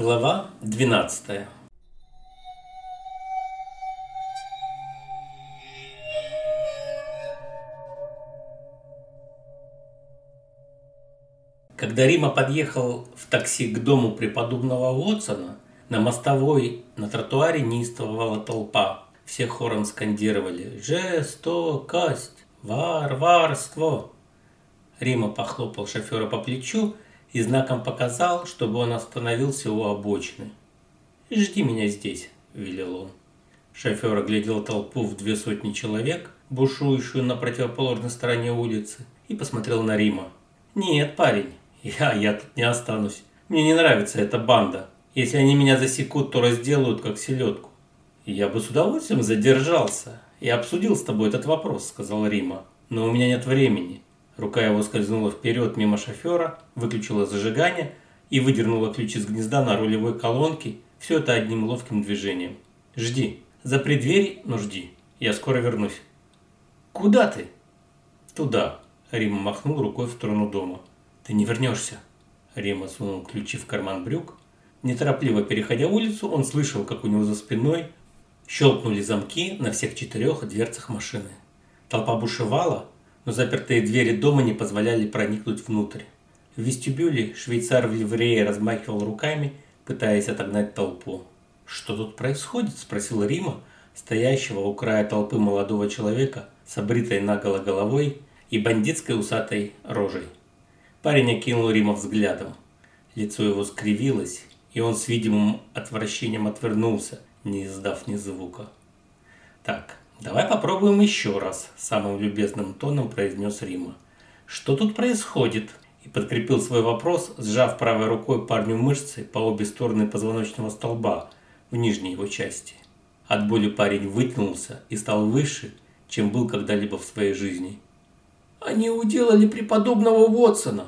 Глава 12 Когда Рима подъехал в такси к дому преподобного Уотсона, на мостовой на тротуаре неистовала толпа. Все хором скандировали «Жестокость! Варварство!». Рима похлопал шофера по плечу и знаком показал, чтобы он остановился у обочины. «Жди меня здесь», – велел он. Шофер оглядел толпу в две сотни человек, бушующую на противоположной стороне улицы, и посмотрел на Рима. «Нет, парень, я, я тут не останусь. Мне не нравится эта банда. Если они меня засекут, то разделают как селедку». «Я бы с удовольствием задержался и обсудил с тобой этот вопрос», – сказал Рима. «Но у меня нет времени. Рука его скользнула вперед мимо шофера, выключила зажигание и выдернула ключ из гнезда на рулевой колонке. Все это одним ловким движением. «Жди. Запри дверь, но жди. Я скоро вернусь». «Куда ты?» «Туда», – Рима махнул рукой в сторону дома. «Ты не вернешься». Рима сунул ключи в карман брюк. Неторопливо переходя улицу, он слышал, как у него за спиной щелкнули замки на всех четырех дверцах машины. Толпа бушевала, но запертые двери дома не позволяли проникнуть внутрь. В вестибюле швейцар в ливрее размахивал руками, пытаясь отогнать толпу. «Что тут происходит?» – спросил Рима, стоящего у края толпы молодого человека с обритой наголо головой и бандитской усатой рожей. Парень окинул Рима взглядом. Лицо его скривилось, и он с видимым отвращением отвернулся, не издав ни звука. «Так, «Давай попробуем еще раз», – самым любезным тоном произнес Рима. «Что тут происходит?» И подкрепил свой вопрос, сжав правой рукой парню мышцы по обе стороны позвоночного столба в нижней его части. От боли парень вытянулся и стал выше, чем был когда-либо в своей жизни. «Они уделали преподобного Уотсона».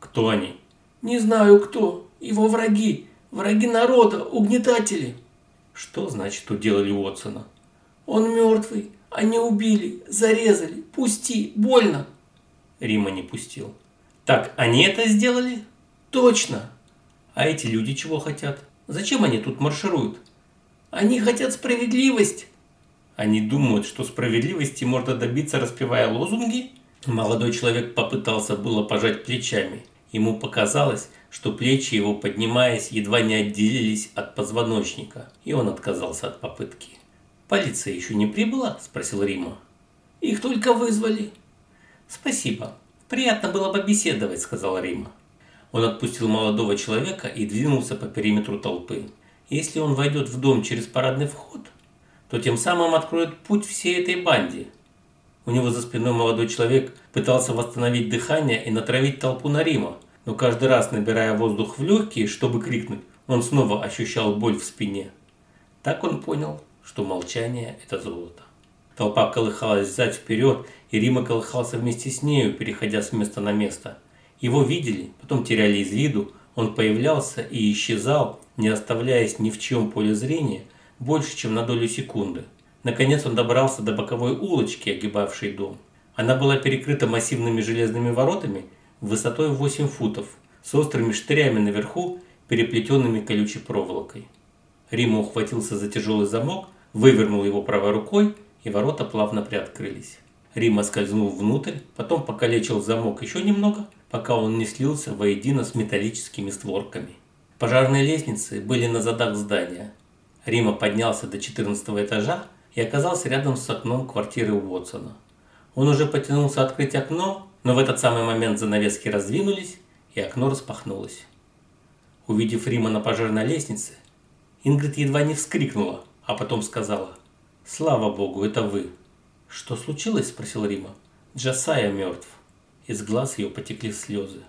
«Кто они?» «Не знаю кто. Его враги. Враги народа, угнетатели». «Что значит уделали Уотсона?» Он мертвый. Они убили, зарезали. Пусти, больно. Рима не пустил. Так, они это сделали? Точно. А эти люди чего хотят? Зачем они тут маршируют? Они хотят справедливость. Они думают, что справедливости можно добиться, распевая лозунги? Молодой человек попытался было пожать плечами. Ему показалось, что плечи его, поднимаясь, едва не отделились от позвоночника, и он отказался от попытки. «Полиция еще не прибыла?» – спросил Рима. «Их только вызвали». «Спасибо. Приятно было побеседовать», – сказал Рима. Он отпустил молодого человека и двинулся по периметру толпы. Если он войдет в дом через парадный вход, то тем самым откроет путь всей этой банде. У него за спиной молодой человек пытался восстановить дыхание и натравить толпу на Рима, но каждый раз, набирая воздух в легкие, чтобы крикнуть, он снова ощущал боль в спине. Так он понял, что молчание – это золото. Толпа колыхалась взад-вперед, и Рима колыхался вместе с нею, переходя с места на место. Его видели, потом теряли из виду, он появлялся и исчезал, не оставляясь ни в чем поле зрения, больше, чем на долю секунды. Наконец он добрался до боковой улочки, огибавшей дом. Она была перекрыта массивными железными воротами высотой 8 футов, с острыми штырями наверху, переплетенными колючей проволокой. Рима ухватился за тяжелый замок, вывернул его правой рукой, и ворота плавно приоткрылись. Рима скользнул внутрь, потом покалечил замок еще немного, пока он не слился воедино с металлическими створками. Пожарные лестницы были на задах здания. Рима поднялся до 14 этажа и оказался рядом с окном квартиры Уотсона. Он уже потянулся открыть окно, но в этот самый момент занавески раздвинулись, и окно распахнулось. Увидев Рима на пожарной лестнице, Ингрид едва не вскрикнула, а потом сказала «Слава богу, это вы». «Что случилось?» – спросил Рима. «Джасая мертв». Из глаз ее потекли слезы.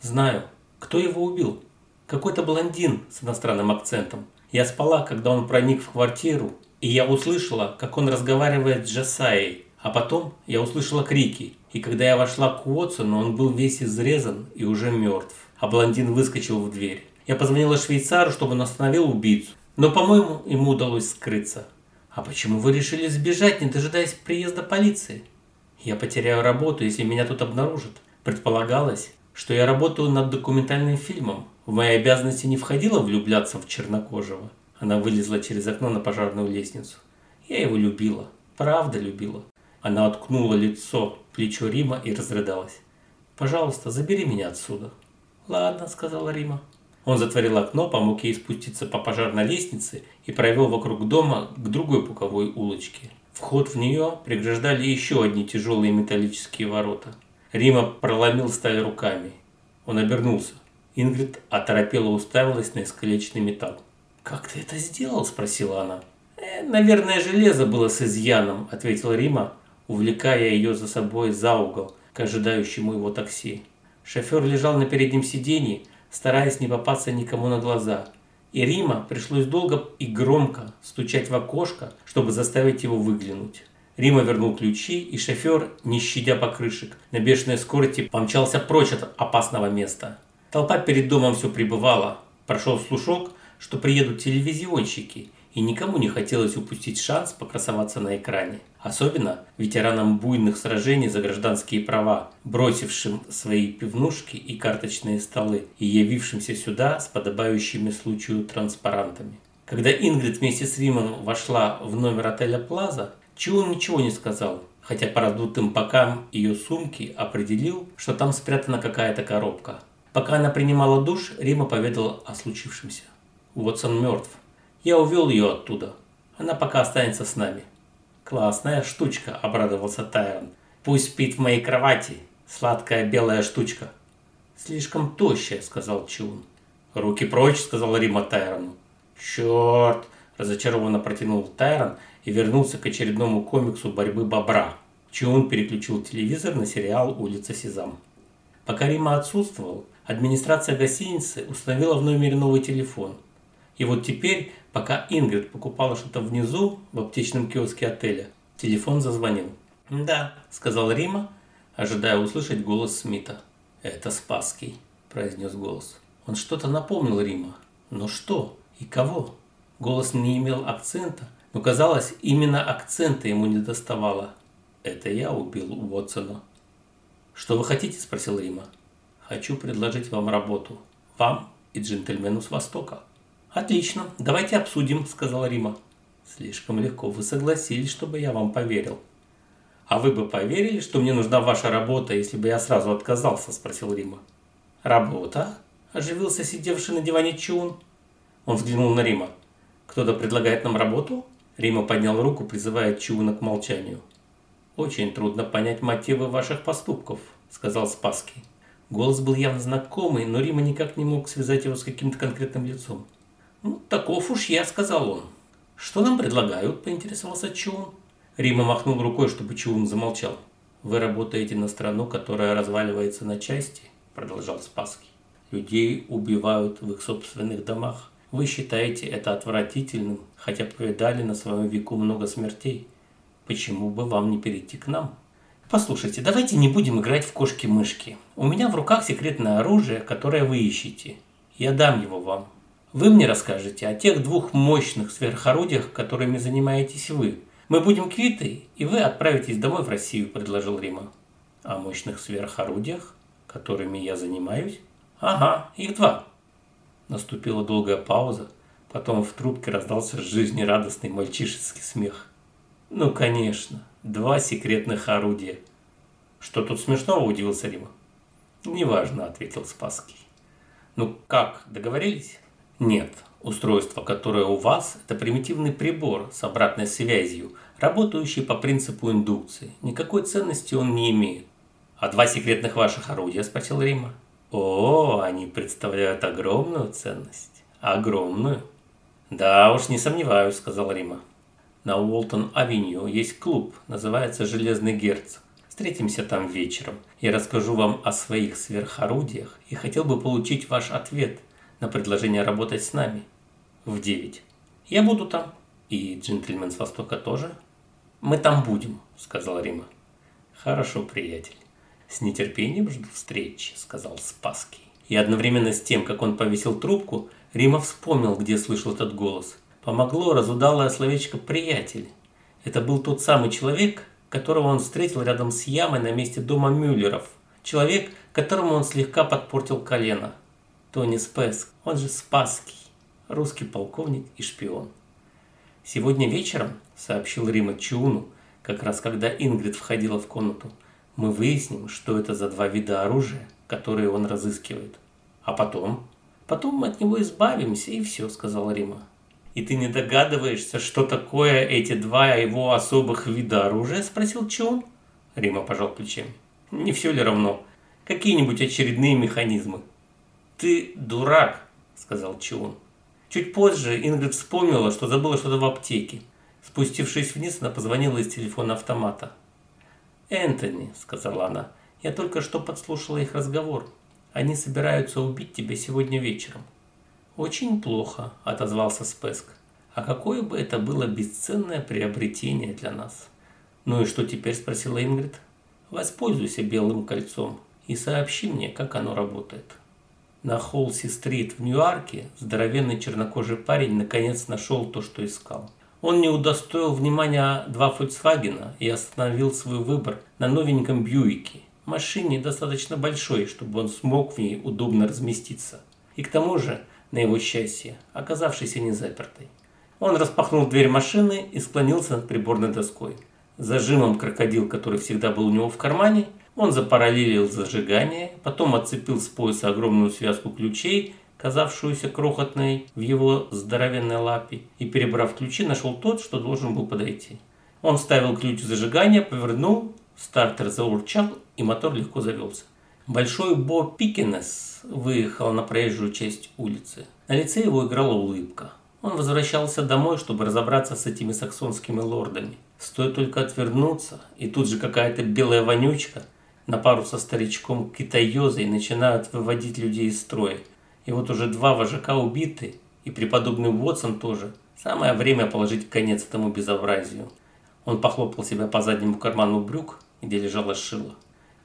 «Знаю. Кто его убил?» «Какой-то блондин с иностранным акцентом. Я спала, когда он проник в квартиру, и я услышала, как он разговаривает с Джасаей. А потом я услышала крики, и когда я вошла к Уотсону, он был весь изрезан и уже мертв, а блондин выскочил в дверь. Я позвонила швейцару, чтобы он остановил убийцу, но, по-моему, ему удалось скрыться. А почему вы решили сбежать, не дожидаясь приезда полиции? Я потеряю работу, если меня тут обнаружат. Предполагалось, что я работаю над документальным фильмом. В мои обязанности не входило влюбляться в чернокожего. Она вылезла через окно на пожарную лестницу. Я его любила. Правда любила. Она откнула лицо плечо Рима и разрыдалась. «Пожалуйста, забери меня отсюда». «Ладно», — сказала Рима. Он затворил окно, помог ей спуститься по пожарной лестнице и провел вокруг дома к другой пуковой улочке. Вход в нее преграждали еще одни тяжелые металлические ворота. Рима проломил сталь руками. Он обернулся. Ингрид оторопела уставилась на искалеченный металл. «Как ты это сделал?» – спросила она. «Э, «Наверное, железо было с изъяном», – ответила Рима, увлекая ее за собой за угол к ожидающему его такси. Шофер лежал на переднем сиденье, стараясь не попасться никому на глаза. И Рима пришлось долго и громко стучать в окошко, чтобы заставить его выглянуть. Рима вернул ключи, и шофер, не щадя покрышек, на бешеной скорости помчался прочь от опасного места. Толпа перед домом все прибывала. Прошел слушок, что приедут телевизионщики, и никому не хотелось упустить шанс покрасоваться на экране. Особенно ветеранам буйных сражений за гражданские права, бросившим свои пивнушки и карточные столы и явившимся сюда с подобающими случаю транспарантами. Когда Ингрид вместе с Римом вошла в номер отеля Плаза, Чун ничего не сказал, хотя по раздутым бокам ее сумки определил, что там спрятана какая-то коробка. Пока она принимала душ, Рима поведала о случившемся. Уотсон мертв. Я увел ее оттуда. Она пока останется с нами. «Классная штучка», – обрадовался Тайрон. «Пусть спит в моей кровати. Сладкая белая штучка». «Слишком тощая», – сказал Чун. «Руки прочь», – сказал Рима Тайрону. «Черт!» – разочарованно протянул Тайрон и вернулся к очередному комиксу борьбы бобра. Чун переключил телевизор на сериал «Улица Сезам». Пока Рима отсутствовал, администрация гостиницы установила в номере новый телефон. И вот теперь Пока Ингрид покупала что-то внизу, в аптечном киоске отеля, телефон зазвонил. «Да», – сказал Рима, ожидая услышать голос Смита. «Это Спасский», – произнес голос. Он что-то напомнил Рима. Но что и кого? Голос не имел акцента, но казалось, именно акцента ему не доставало. «Это я убил Уотсона». «Что вы хотите?» – спросил Рима. «Хочу предложить вам работу. Вам и джентльмену с Востока». «Отлично, давайте обсудим», – сказала Рима. «Слишком легко вы согласились, чтобы я вам поверил». «А вы бы поверили, что мне нужна ваша работа, если бы я сразу отказался?» – спросил Рима. «Работа?» – оживился сидевший на диване Чун. Он взглянул на Рима. «Кто-то предлагает нам работу?» Рима поднял руку, призывая Чуна к молчанию. «Очень трудно понять мотивы ваших поступков», – сказал Спасский. Голос был явно знакомый, но Рима никак не мог связать его с каким-то конкретным лицом. «Ну, таков уж я», — сказал он. «Что нам предлагают?» – поинтересовался Чун. Рима махнул рукой, чтобы Чун замолчал. «Вы работаете на страну, которая разваливается на части», – продолжал Спасский. «Людей убивают в их собственных домах. Вы считаете это отвратительным, хотя повидали на своем веку много смертей. Почему бы вам не перейти к нам?» «Послушайте, давайте не будем играть в кошки-мышки. У меня в руках секретное оружие, которое вы ищете. Я дам его вам. Вы мне расскажете о тех двух мощных сверхорудиях, которыми занимаетесь вы. Мы будем квиты, и вы отправитесь домой в Россию, предложил Рима. О мощных сверхорудиях, которыми я занимаюсь? Ага, их два. Наступила долгая пауза, потом в трубке раздался жизнерадостный мальчишеский смех. Ну, конечно, два секретных орудия. Что тут смешного, удивился Рима. Неважно, ответил Спасский. Ну как, договорились? Нет, устройство, которое у вас, это примитивный прибор с обратной связью, работающий по принципу индукции. Никакой ценности он не имеет. А два секретных ваших орудия, спросил Рима. О, они представляют огромную ценность. Огромную. Да уж, не сомневаюсь, сказал Рима. На Уолтон-авеню есть клуб, называется «Железный герцог». Встретимся там вечером. Я расскажу вам о своих сверхорудиях и хотел бы получить ваш ответ – на предложение работать с нами в 9. Я буду там. И джентльмен с Востока тоже. Мы там будем, сказал Рима. Хорошо, приятель. С нетерпением жду встречи, сказал Спасский. И одновременно с тем, как он повесил трубку, Рима вспомнил, где слышал этот голос. Помогло разудалое словечко «приятель». Это был тот самый человек, которого он встретил рядом с ямой на месте дома Мюллеров. Человек, которому он слегка подпортил колено – Тони Спеск, он же Спасский, русский полковник и шпион. Сегодня вечером, сообщил Рима Чуну, как раз когда Ингрид входила в комнату, мы выясним, что это за два вида оружия, которые он разыскивает. А потом? Потом мы от него избавимся, и все, сказал Рима. И ты не догадываешься, что такое эти два его особых вида оружия? Спросил Чун. Рима пожал плечами. Не все ли равно? Какие-нибудь очередные механизмы. Ты дурак, сказал Чун. Чуть позже Ингрид вспомнила, что забыла что-то в аптеке. Спустившись вниз, она позвонила из телефона автомата. «Энтони», — сказала она, — «я только что подслушала их разговор. Они собираются убить тебя сегодня вечером». «Очень плохо», — отозвался Спеск. «А какое бы это было бесценное приобретение для нас?» «Ну и что теперь?» – спросила Ингрид. «Воспользуйся белым кольцом и сообщи мне, как оно работает». На Холси-стрит в Ньюарке здоровенный чернокожий парень наконец нашел то, что искал. Он не удостоил внимания два Фольксвагена и остановил свой выбор на новеньком Бьюике, машине достаточно большой, чтобы он смог в ней удобно разместиться. И к тому же, на его счастье, оказавшейся незапертой. Он распахнул дверь машины и склонился над приборной доской. Зажимом крокодил, который всегда был у него в кармане, он запараллелил зажигание, потом отцепил с пояса огромную связку ключей, казавшуюся крохотной в его здоровенной лапе, и, перебрав ключи, нашел тот, что должен был подойти. Он вставил ключ в зажигание, повернул, стартер заурчал, и мотор легко завелся. Большой Бо Пикинес выехал на проезжую часть улицы. На лице его играла улыбка. Он возвращался домой, чтобы разобраться с этими саксонскими лордами. Стоит только отвернуться, и тут же какая-то белая вонючка на пару со старичком Китайозой начинают выводить людей из строя. И вот уже два вожака убиты, и преподобный Уотсон тоже. Самое время положить конец этому безобразию. Он похлопал себя по заднему карману брюк, где лежала шило.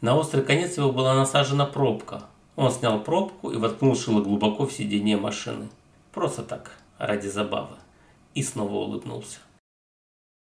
На острый конец его была насажена пробка. Он снял пробку и воткнул шило глубоко в сиденье машины. Просто так ради забавы. И снова улыбнулся.